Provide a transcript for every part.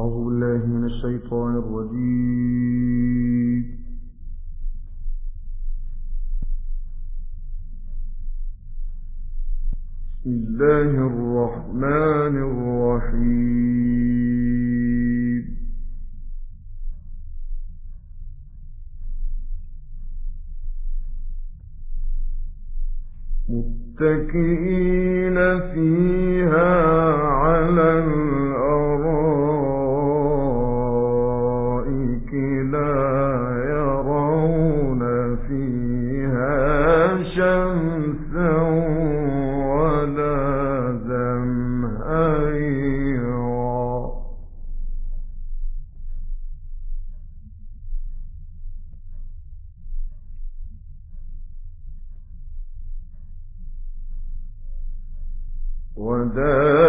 أعوذ بالله من الشيطان الرجيم. بسم الله الرحمن الرحيم. متكئين فيها وَدَاءَ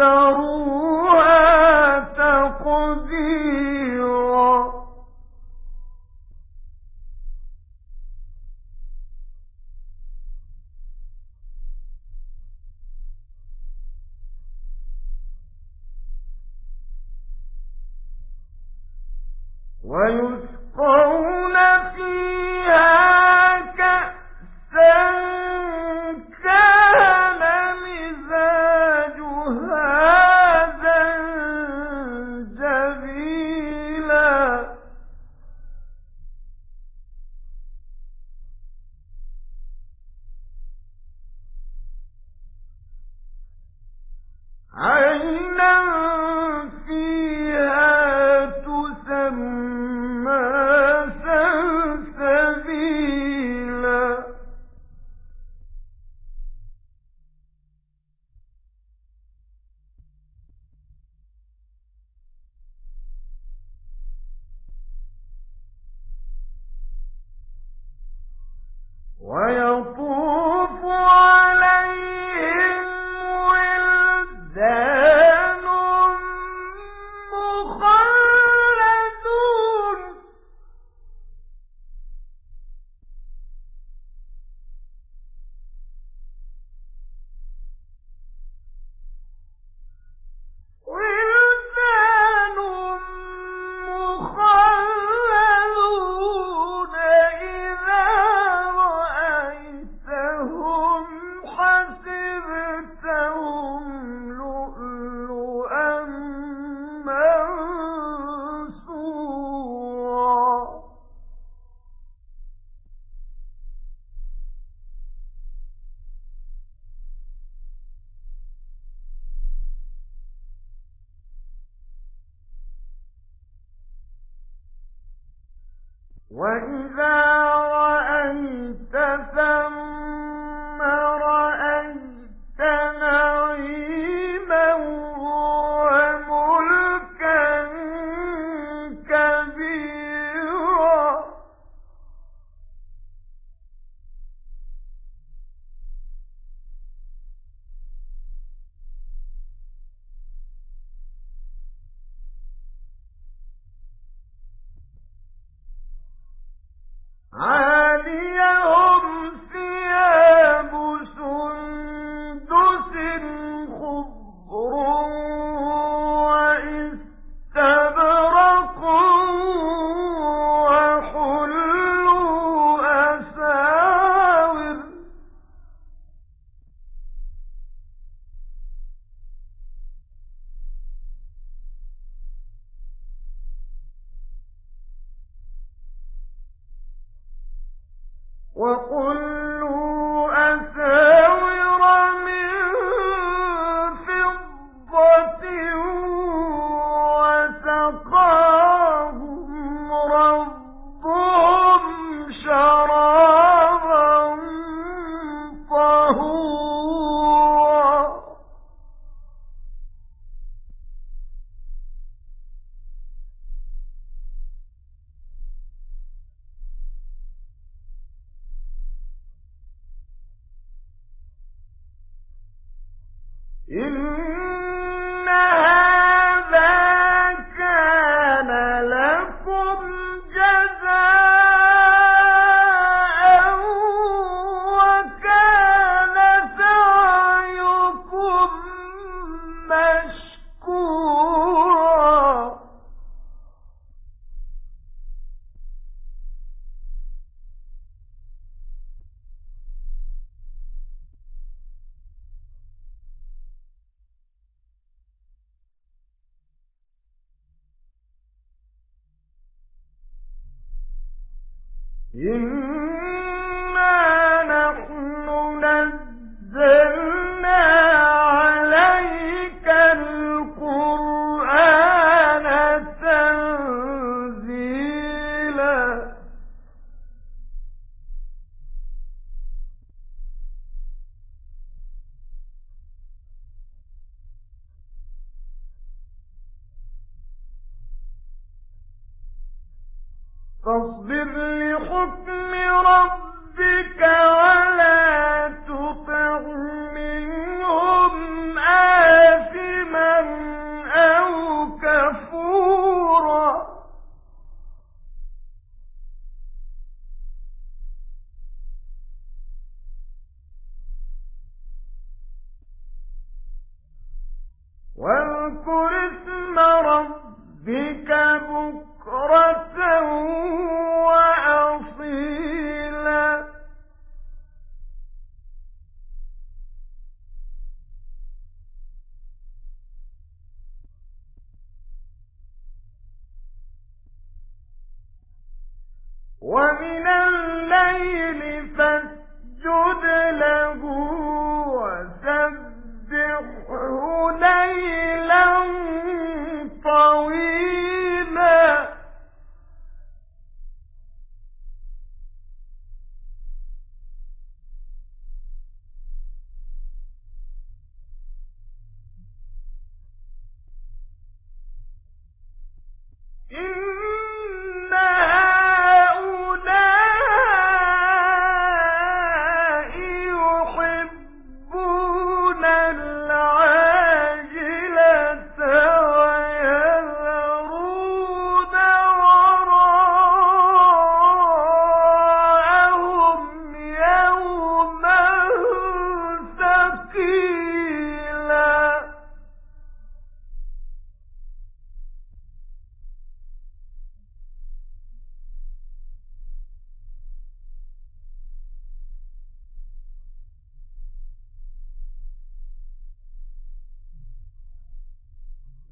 قدروها تقديرا وَإِذَا إذ 嗯。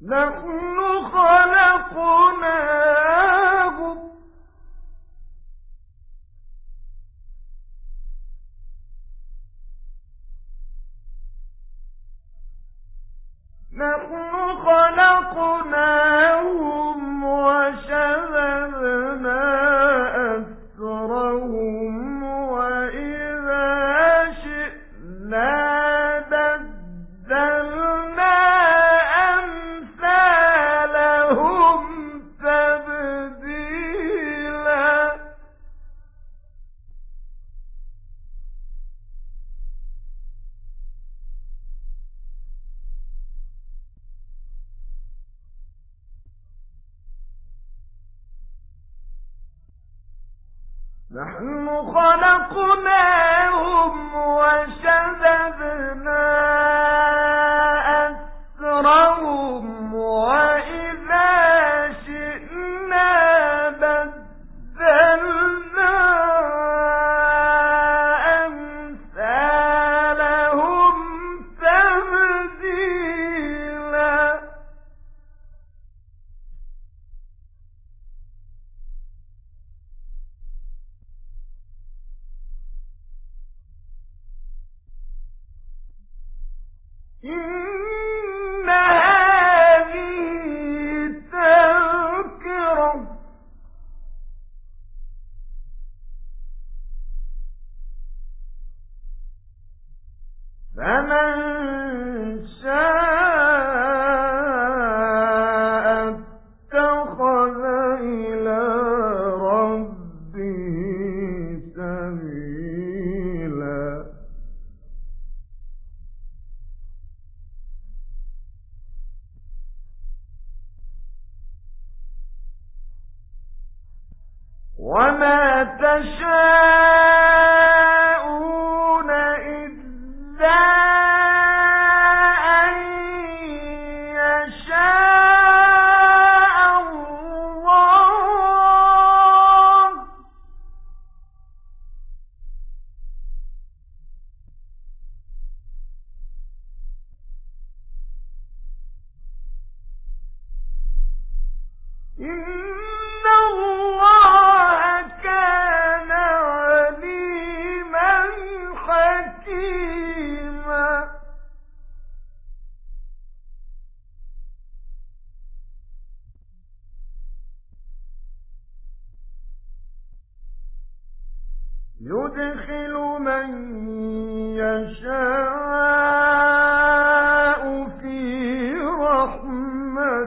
نحن خلقناهم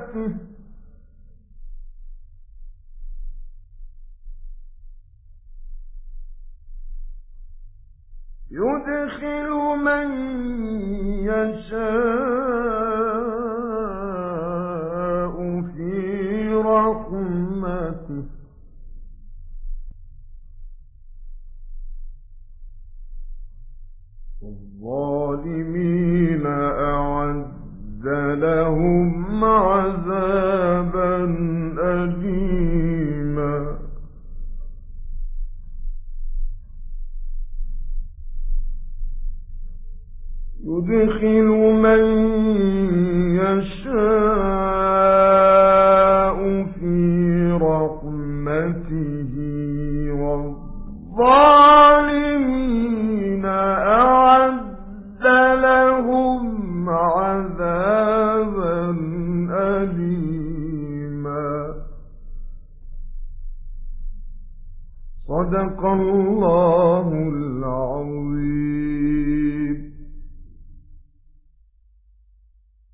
رحمته يدخل من يشاء في رحمته. الظالمين أعد لهم به والظالمين